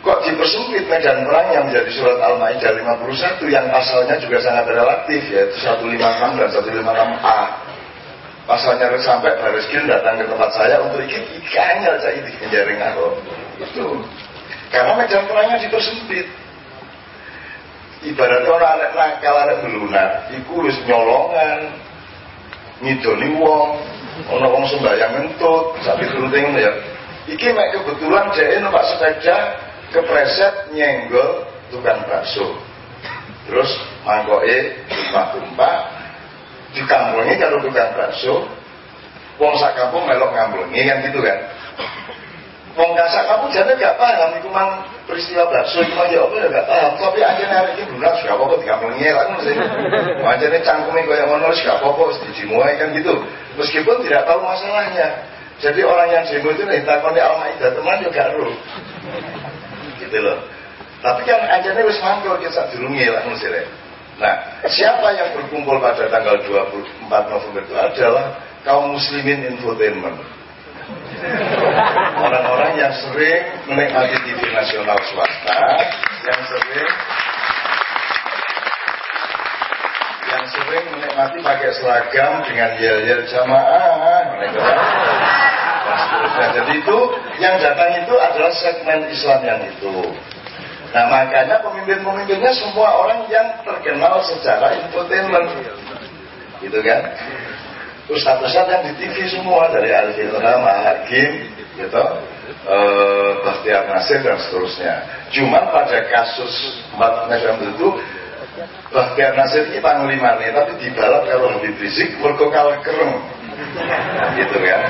kok dipersempit medan perang yang menjadi surat Al-Maidah 51 yang pasalnya juga sangat relatif yaitu 156 dan 156A pasalnya sampai baris Gil datang ke tempat saya untuk ikut ikannya saya di penjaring aku. Itu. Karena medan perangnya dipersempit. Ibarat orang anak nakal anak belunak iku wis nyolongan ngidoni wong ono wong sembahyang mentut sapi turun ya. Iki mek kebetulan dia numpak sepeda kepreset nyenggol tukang bakso. Terus mangkoke tumpah-tumpah dikampungi kalau tukang bakso. Wong sak kampung melok ngampungi kan gitu kan? Wong kasak kampung jadi gak paham itu mang peristiwa bakso mang ya apa ya gak paham. Tapi akhirnya hari ini bulan sudah apa dikampungi lah kan mesti akhirnya cangkumi kayak ngono sudah apa dijimuai kan gitu. Meskipun tidak tahu masalahnya. Jadi orang yang jemu itu nih takon di Al-Maidah teman juga ruh gitu loh. Tapi kan ajarnya wis mangkul kita durungi lah musire nah siapa yang berkumpul pada tanggal 24 November itu adalah kaum muslimin infotainment. Orang-orang yang sering menikmati TV nasional swasta yang sering yang sering menikmati pakai seragam dengan yel-yel jamaah Nah, jadi itu yang datang itu adalah segmen Islam yang itu. Nah makanya pemimpin-pemimpinnya semua orang yang terkenal secara infotainment. Gitu kan. Ustaz-ustaz yang di TV semua dari Al-Fitra, Hakim, gitu, eh, Bahtiar Nasir dan seterusnya. Cuma pada kasus 4 November itu Bahtiar Nasir ini panglima nih, tapi dibalap kalau lebih berisik, mereka kalah. Gitu kan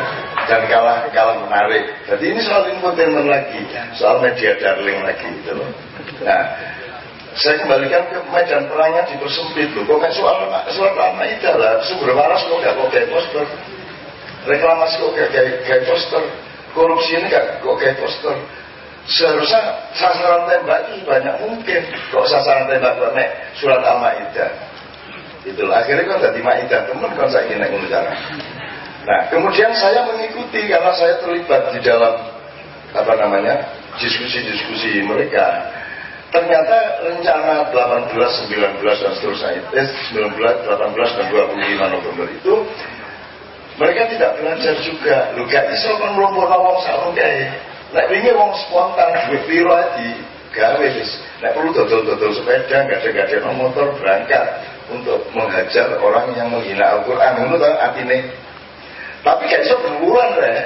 dan kalah kalah menarik. Jadi ini soal infotainment lagi, soal media darling lagi gitu loh. Nah, saya kembalikan ke medan perangnya dipersempit loh. Kok soal soal lama itu lah, sumber waras kok gak kok kayak poster, reklamasi kok kayak poster, korupsi ini gak kok kayak poster. Seharusnya sasaran tembak itu banyak mungkin. Kok sasaran tembak mek surat Al-Maidah. Itulah akhirnya kan jadi Maidah teman kan saya ingin naik Nah, kemudian saya mengikuti karena saya terlibat di dalam apa namanya diskusi-diskusi mereka. Ternyata rencana 18, 19 dan seterusnya itu, eh, 19, 18 dan 25 November itu mereka tidak belajar juga. Lu gak iso kan melumpur wong sak kae. Nek wingi wong spontan duit piro gawe wis. Nek perlu dodol-dodol sepeda, gak ada gak ada motor berangkat untuk menghajar orang yang menghina Al-Qur'an. Ngono ta atine tapi gak bisa berbulan ya.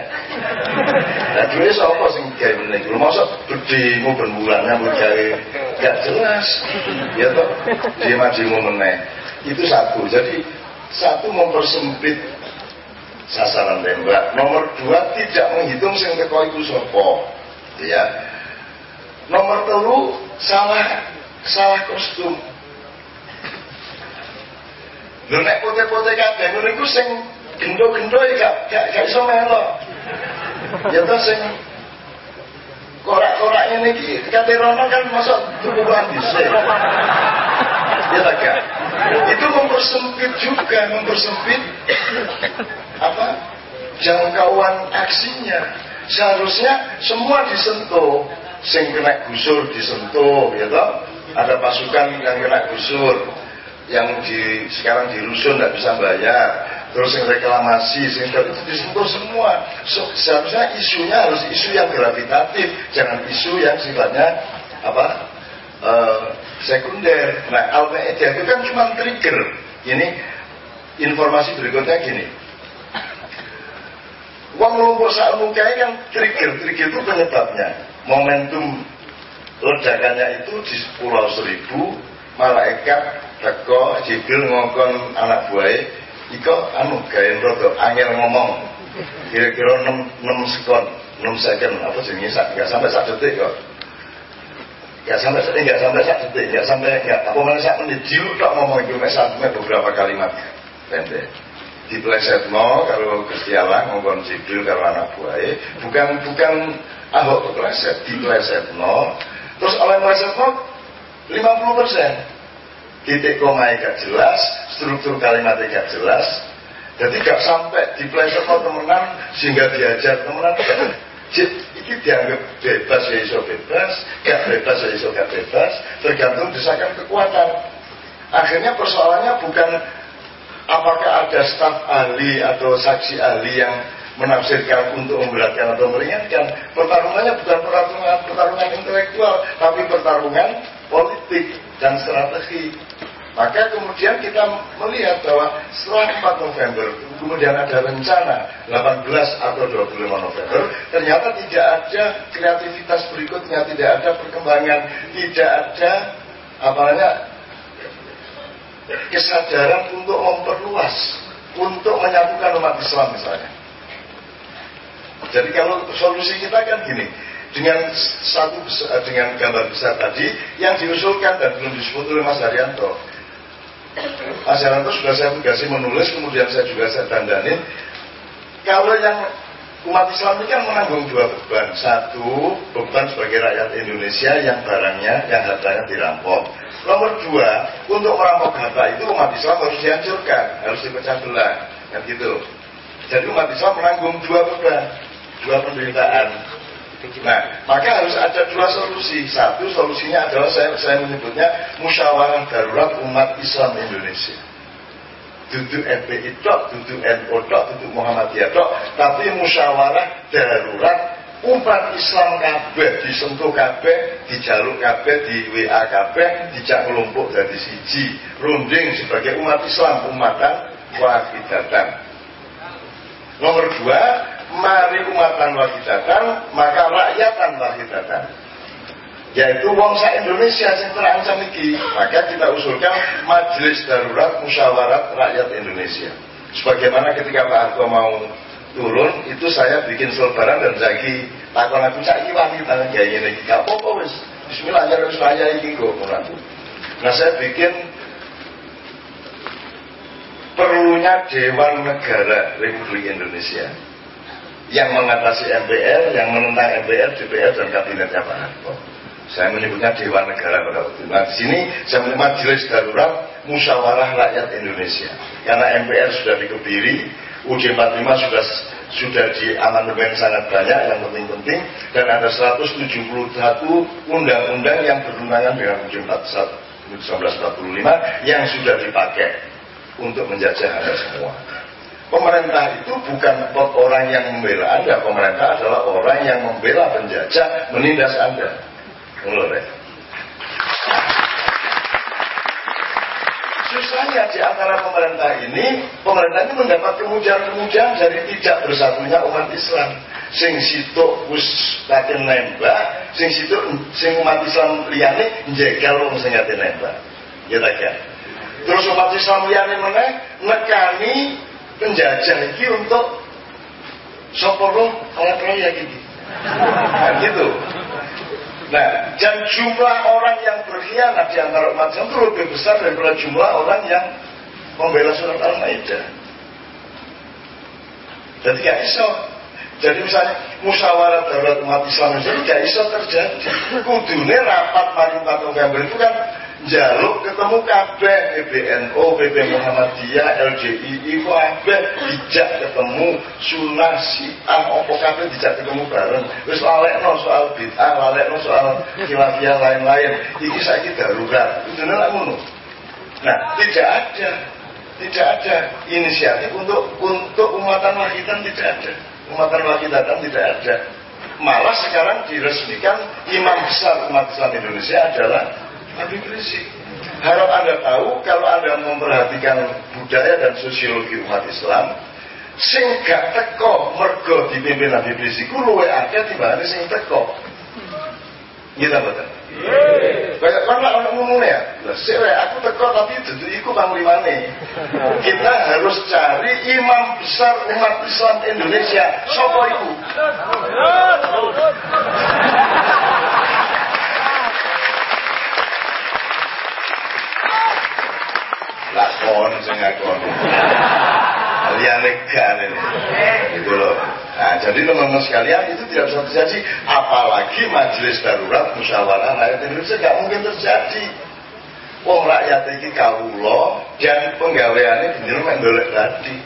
Nah dulu siapa sing gawe meneh iku? Mosok bedemu berbulan nyambut gawe gak jelas. Ya toh, dia majimu meneh. Itu satu. Jadi satu mempersempit sasaran tembak. Nomor dua tidak menghitung sing teko iku sapa. Ya. Nomor telu salah salah kostum. Lho nek pote-pote kabeh ngono iku sing gendo-gendo ya gak, gak, gak iso melok. Ya to sing korak-korak ini ki kate kan masuk tubuhan dhisik. Ya tak gak? Itu mempersempit juga, mempersempit apa? jangkauan aksinya. Seharusnya semua disentuh, sing kena gusur disentuh, ya toh? Ada pasukan yang kena gusur, yang di sekarang di rusun tidak bisa bayar terus yang reklamasi sehingga itu disentuh semua. So, seharusnya isunya harus isu yang gravitatif jangan isu yang sifatnya apa uh, sekunder. Nah al itu kan cuma trigger. Ini informasi berikutnya gini. Uang lumpur saat mukai kan trigger. Trigger itu penyebabnya. Momentum ledakannya itu di pulau seribu malaikat teko jibril ngongkon anak buahnya Iko anu gaya rodo angin ngomong. Kira-kira 6, 6 sekon 6 second apa jenis nggak sampai satu detik kok. Nggak sampai satu nggak sampai satu detik nggak sampai nggak apa mana saat menit jiu tak ngomong itu sampai beberapa kalimat. Pendek. Di pleset no kalau kesialan ngomong jibril kalau anak buahnya bukan bukan ahok kepleset di pleset no terus oleh pleset no 50 persen. Titik koma gak jelas, struktur kalimatnya gak jelas, jadi gak sampai di pleasure temenan sehingga diajar temenan ini dianggap bebas ya iso bebas, gak bebas ya iso gak bebas, tergantung desakan kekuatan. Akhirnya persoalannya bukan apakah ada staf ahli atau saksi ahli yang menafsirkan untuk memberatkan atau meringankan. Pertarungannya bukan pertarungan pertarungan intelektual, tapi pertarungan politik dan strategi. Maka kemudian kita melihat bahwa setelah 4 November, kemudian ada rencana 18 atau 25 November, ternyata tidak ada kreativitas berikutnya, tidak ada perkembangan, tidak ada apa namanya kesadaran untuk memperluas, untuk menyatukan umat Islam misalnya. Jadi kalau solusi kita kan gini, dengan satu dengan gambar besar tadi yang diusulkan dan belum disebut oleh Mas Haryanto. Mas Haryanto sudah saya tugasi menulis, kemudian saya juga saya dandanin. Kalau yang umat Islam ini kan menanggung dua beban. Satu, beban sebagai rakyat Indonesia yang barangnya, yang hartanya dirampok. Nomor dua, untuk merampok harta itu umat Islam harus dihancurkan, harus dipecah belah. Kan gitu. Jadi umat Islam menanggung dua beban, dua penderitaan. Nah, maka harus ada dua solusi. Satu solusinya adalah saya, saya menyebutnya musyawarah darurat umat Islam Indonesia. Duduk FPI tok, duduk NU tok, duduk Muhammadiyah tok, tapi musyawarah darurat umat Islam kabeh disentuh kabeh, dijaluk kabeh, di WA kabeh, dijak kelompok dari siji, runding sebagai umat Islam umatan wahidatan. Nomor dua, mari umatan wahidatan maka rakyatan wahidatan yaitu wongsa Indonesia yang terancam iki maka kita usulkan majelis darurat musyawarat rakyat Indonesia. Sebagaimana ketika Pak Harto mau turun itu saya bikin selebaran dan zaki takon aku cak wani tangan kayak gini gak apa-apa wis. Bismillah aja harus saya iki kok nah saya bikin perlunya Dewan Negara Republik Indonesia yang mengatasi MPR, yang menentang MPR, DPR dan kabinetnya Pak Harto. Saya menyebutnya Dewan Negara pada waktu itu. Nah di sini saya menyebut Majelis Darurat Musyawarah Rakyat Indonesia. Karena MPR sudah dikebiri, UD 45 sudah sudah di amandemen sangat banyak yang penting-penting dan ada 171 undang-undang yang bertentangan dengan UD 1945 yang sudah dipakai untuk menjajah Anda semua. Pemerintah itu bukan orang yang membela Anda, pemerintah adalah orang yang membela penjajah, menindas Anda. Mulai. Susahnya di antara pemerintah ini, pemerintah ini mendapat kemudian-kemudian dari tidak bersatunya umat Islam. Sing situ wis katen nembak, sing situ sing umat Islam liyane njegal wong sing nembak. Ya tak ya. Terus umat Islam liyane meneh nekani penjajah ini untuk soporo oleh proyek ini. Kan gitu. Nah, dan jumlah orang yang berkhianat di antara umat Islam itu lebih besar daripada jumlah orang yang membela surat Al-Maidah. Jadi gak iso. Jadi misalnya musyawarah darurat umat Islam itu gak iso terjadi. Kudune rapat mari 4 November itu kan jaluk ketemu kabeh PBNO, PP Muhammadiyah, LJII kabeh dijak ketemu sunnah siah opo kabeh dijak ketemu bareng. Wis lalekno soal bid'ah lalekno soal khilafiyah lain-lain. Iki saiki darurat. Itu lah ngono? Nah tidak ada. Tidak ada inisiatif untuk untuk umatan wahidan tidak ada. Umatan wahidatan tidak ada. Malah sekarang diresmikan imam besar umat Islam Indonesia adalah Habib Rizik. Harap Anda tahu kalau Anda memperhatikan budaya dan sosiologi umat Islam, sing gak teko mergo dipimpin Habib Rizik ku luwe akeh timbangane sing teko. Gitu betul. Kayak kan lah orang ngomong ya, sih aku teko tapi itu iku panglimane. Kita harus cari imam besar umat Islam Indonesia. Sopo iku? Lakon sing ngakon kalian legan ini. Gitu loh. Nah jadi teman-teman sekalian itu tidak bisa terjadi. Apalagi majelis darurat musyawarah rakyat Indonesia nggak mungkin terjadi. Wong rakyat ini kaulo dan penggaweannya bener mendolek tadi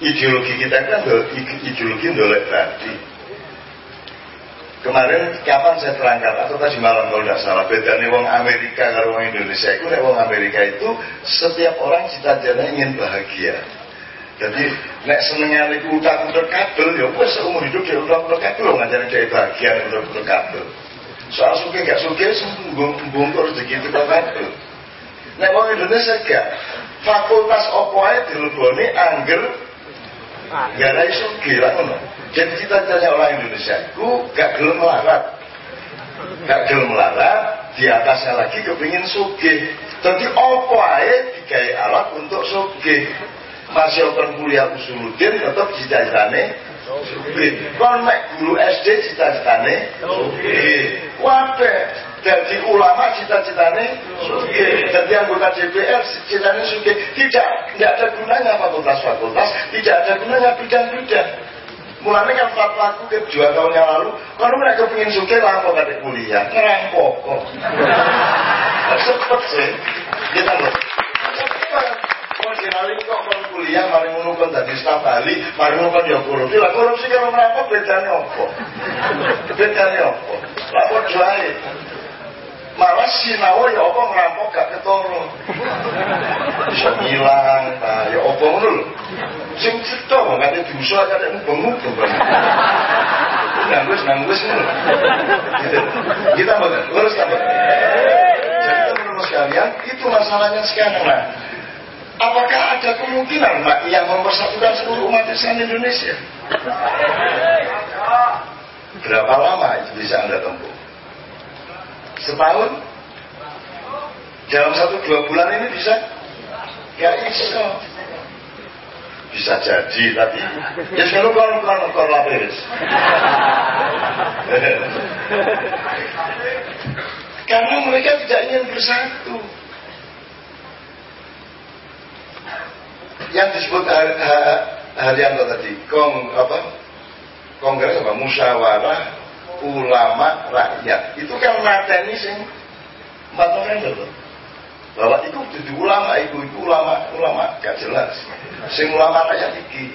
ideologi kita kan ideologi ndolek tadi Kemarin kapan saya terangkat atau tadi malam kalau tidak salah bedanya wong Amerika kalau wong Indonesia itu nek wong Amerika itu setiap orang cita-citanya ingin bahagia. Jadi nek senengnya niku utak-utak kabel ya wis seumur hidup dia utak-utak kabel ngajarin dia bahagia utak-utak kabel. Soal suke gak suke bungkur rezeki itu kabel. Nek wong Indonesia gak fakultas opo ae dileboni angger gak ada isu gila ngono. Jadi cita-citanya orang Indonesia itu gak gelem melarat. Gak gelem melarat, di atasnya lagi kepingin suge. Jadi opo ae digawe alat untuk suge. Masih open kuliah usuludin tetap cita-citane suge. Kon mek guru SD cita-citane suge. Jadi ulama cita-citane suge. Jadi anggota DPR cita-citane suge. Tidak, tidak ada gunanya fakultas-fakultas, tidak ada gunanya bidang-bidang. Mulanya kan fatwaku ke dua tahun yang lalu, kalau mereka pengen lah apa kata kuliah, ngerampok kok. Cepet sih, kita loh. Cepet. Kalau jenali kok kan kuliah, mari ngono kan tadi staf ahli, mari ngono kan ya korupsi. Lah korupsi kalau merampok bedanya apa? Bedanya apa? Lah kok malah sinau ya apa ngerampok gak ketoro? Bisa ngilang nah ya apa ngono sing cetha kate dosa kate mubeng-mubeng nanggus nanggus ngono. Gitu. Kita bakal lurus apa jadi teman-teman sekalian itu masalahnya sekarang nah apakah ada kemungkinan Mak, yang mempersatukan seluruh umat Islam Indonesia? Berapa lama itu bisa anda tempuh setahun? Dalam satu dua bulan ini bisa? Ya iso bisa jadi tapi ya selalu kalau kalau kalau lapis karena mereka tidak ingin bersatu. Yang disebut Haryanto tadi kong apa? Kongres apa? Musyawarah ulama rakyat. Itu kan mateni sing November tuh bahwa itu jadi ulama itu itu ulama ulama gak jelas. Sing ulama rakyat iki.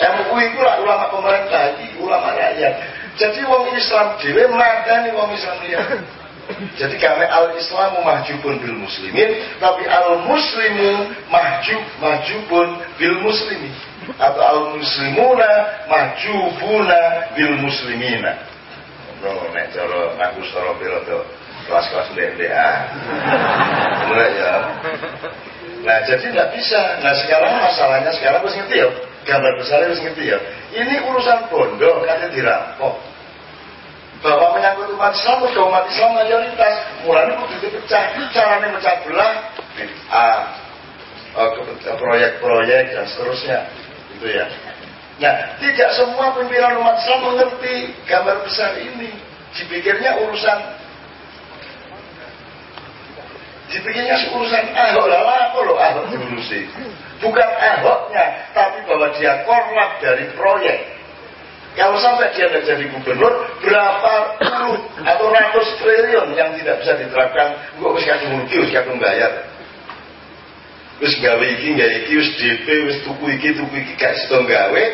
MUI itu lah ulama pemerintah iki ulama rakyat. Jadi wong Islam dhewe mateni wong Islam dia jadi kami al Islamu mahjubun bil muslimin tapi al muslimu mahjub mahjubun bil muslimin. Atau al muslimuna mahjubuna bil muslimina no nek cara ngaku secara piloto kelas-kelas mulai ya? Nah jadi tidak bisa. Nah sekarang masalahnya sekarang harus ngerti ya? Gambar besar harus ngerti ya? Ini urusan bondo katanya dirampok bahwa menyangkut umat Islam udah umat Islam mayoritas. Mulanya kudu dipecah. Caranya pecah belah ah, proyek-proyek dan seterusnya. Itu ya Nah, tidak semua pimpinan umat Islam mengerti gambar besar ini. Dipikirnya urusan dipikirnya urusan ahok. Lah apa lo ahok diurusi? Bukan ahoknya tapi bahwa dia korlap dari proyek. Kalau sampai dia tidak jadi gubernur berapa puluh atau ratus triliun yang tidak bisa diterapkan? Gue harus kasih mulki harus kasih bayar wis gawe iki gawe iki wis DP wis tuku iki tuku iki gak sida gawe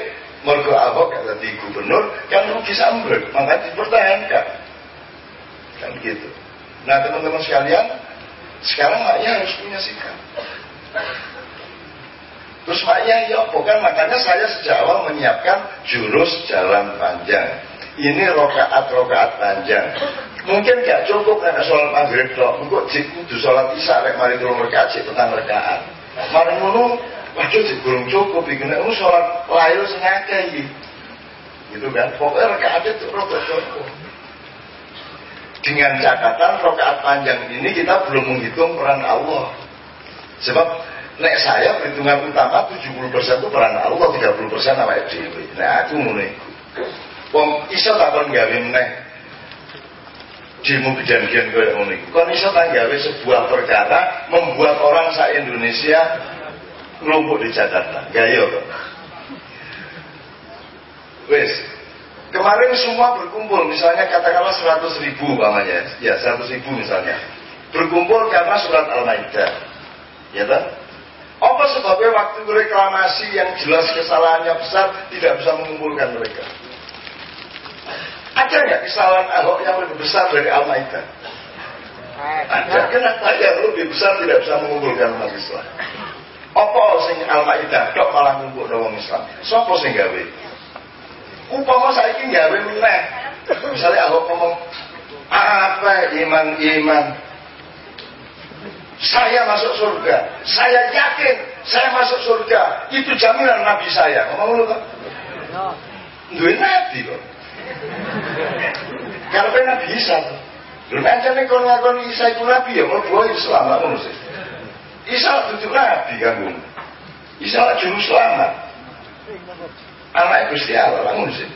mergo Ahok gak jadi gubernur kan rugi sambrek. Makanya dipertahankan. Kan gitu. Nah teman-teman sekalian sekarang maknya harus punya sikap. Terus maknya ya bukan. Makanya saya sejak awal menyiapkan jurus jalan panjang. Ini rokaat rokaat panjang. Mungkin gak cukup karena sholat maghrib dok engkau kudu sholat isya mari turun rekaat tentang rekaat mari ngono Waduh digurung cukup iki nek sholat layu akeh iki. Gitu kan. Pokoknya rakaat itu rokok cukup. Dengan catatan rokaat panjang ini kita belum menghitung peran Allah. Sebab nek saya perhitungan utama 70% itu peran Allah, 30% awake dhewe. Nah aku mulai Wong iso takon gawe meneh demo kejadian kaya ngono iku. Kon iso gawe sebuah perkara membuat orang sa Indonesia kelompok di Jakarta. Gayo kok. Wes, kemarin semua berkumpul, misalnya katakanlah 100 ribu namanya, ya 100 ribu misalnya. Berkumpul karena surat Al-Maidah. Ya kan? Apa sebabnya waktu reklamasi yang jelas kesalahannya besar tidak bisa mengumpulkan mereka? Ada nggak kesalahan Ahok yang lebih besar dari Al-Ma'idah? Ada. Kenapa yang lebih besar tidak bisa mengumpulkan Islam? Apa sing Al-Ma'idah kok malah ngumpul orang Islam? Sopo sing gawe? Upama saiki gawe meneh. Misalnya Ahok ngomong apa iman-iman saya masuk surga. Saya yakin saya masuk surga. Itu jaminan Nabi saya. Ngomong lu kan? Dua Nabi kok. Karena Nabi Isa. Lu aja nih kalau ngakon Isa itu Nabi ya. Mau buah Islam lah saya. Isa itu Nabi kan. Isa juru selamat. Anak Gusti Allah lah menurut saya.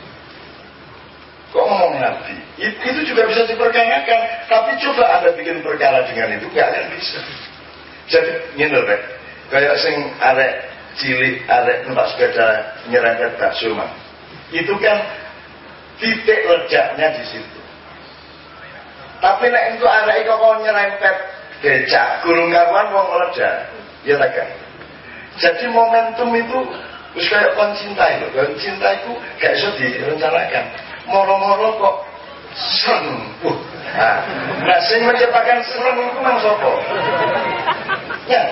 Kok ngomong Nabi? Itu juga bisa diperkarakan. Tapi coba Anda bikin perkara dengan itu, akan bisa. Jadi, ini loh, Kayak sing arek cilik, arek numpak sepeda nyerempet bakso mah. Itu kan titik lejaknya di situ. Tapi nek itu arek kok nyerempet becak, gurung karuan wong ledak. Ya tak kan? Jadi momentum itu Terus kayak kon cinta itu, kon cinta itu gak bisa direncanakan moro-moro kok serem. Uh. Nah, nah sing menciptakan serem itu mang sopo? Ya.